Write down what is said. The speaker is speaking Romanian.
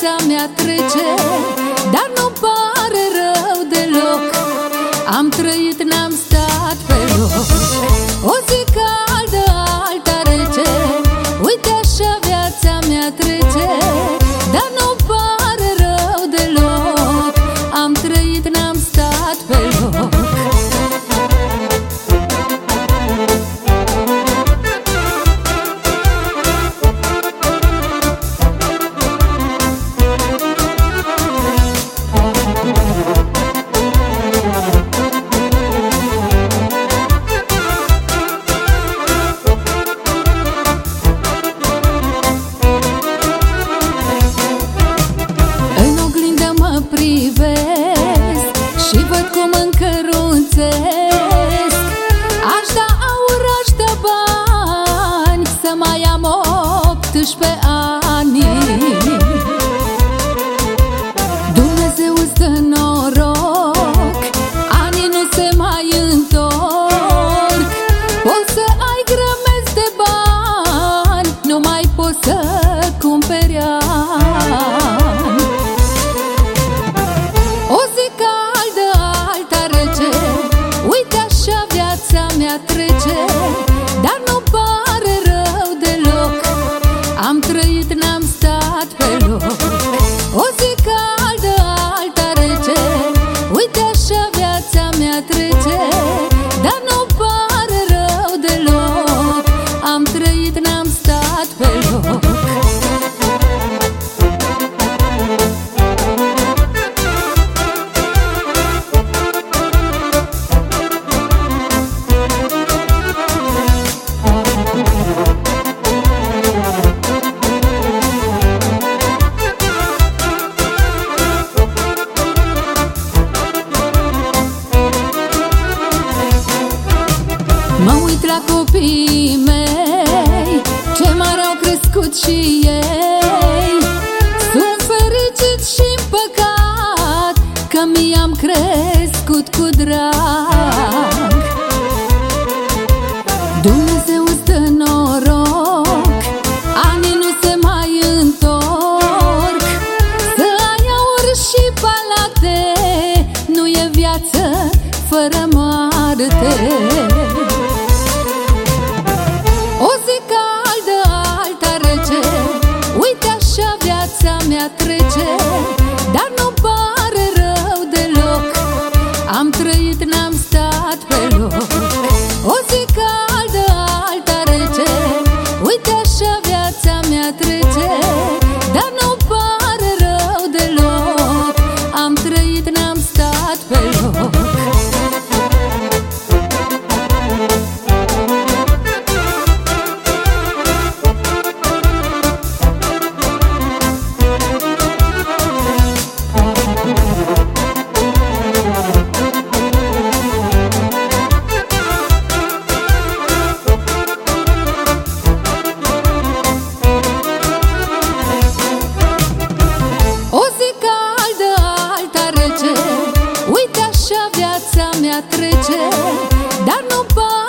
viața mea trece Dar nu pare rău deloc. Am trăit, n-am stat pe loc privesc Și văd cum încărunțesc. Aș da aur, aș da bani Să mai am 18 ani. Dumnezeu îți dă așa viața mea trece Mă uit la copiii mei Ce mare au crescut și ei. Sunt fericit și împăcat Că mi-am crescut cu drag. Dumnezeu îți dă noroc Anii nu se mai întorc. Să ai aur și palate Nu e viață fără moarte așa viața mea trece Dar nu bani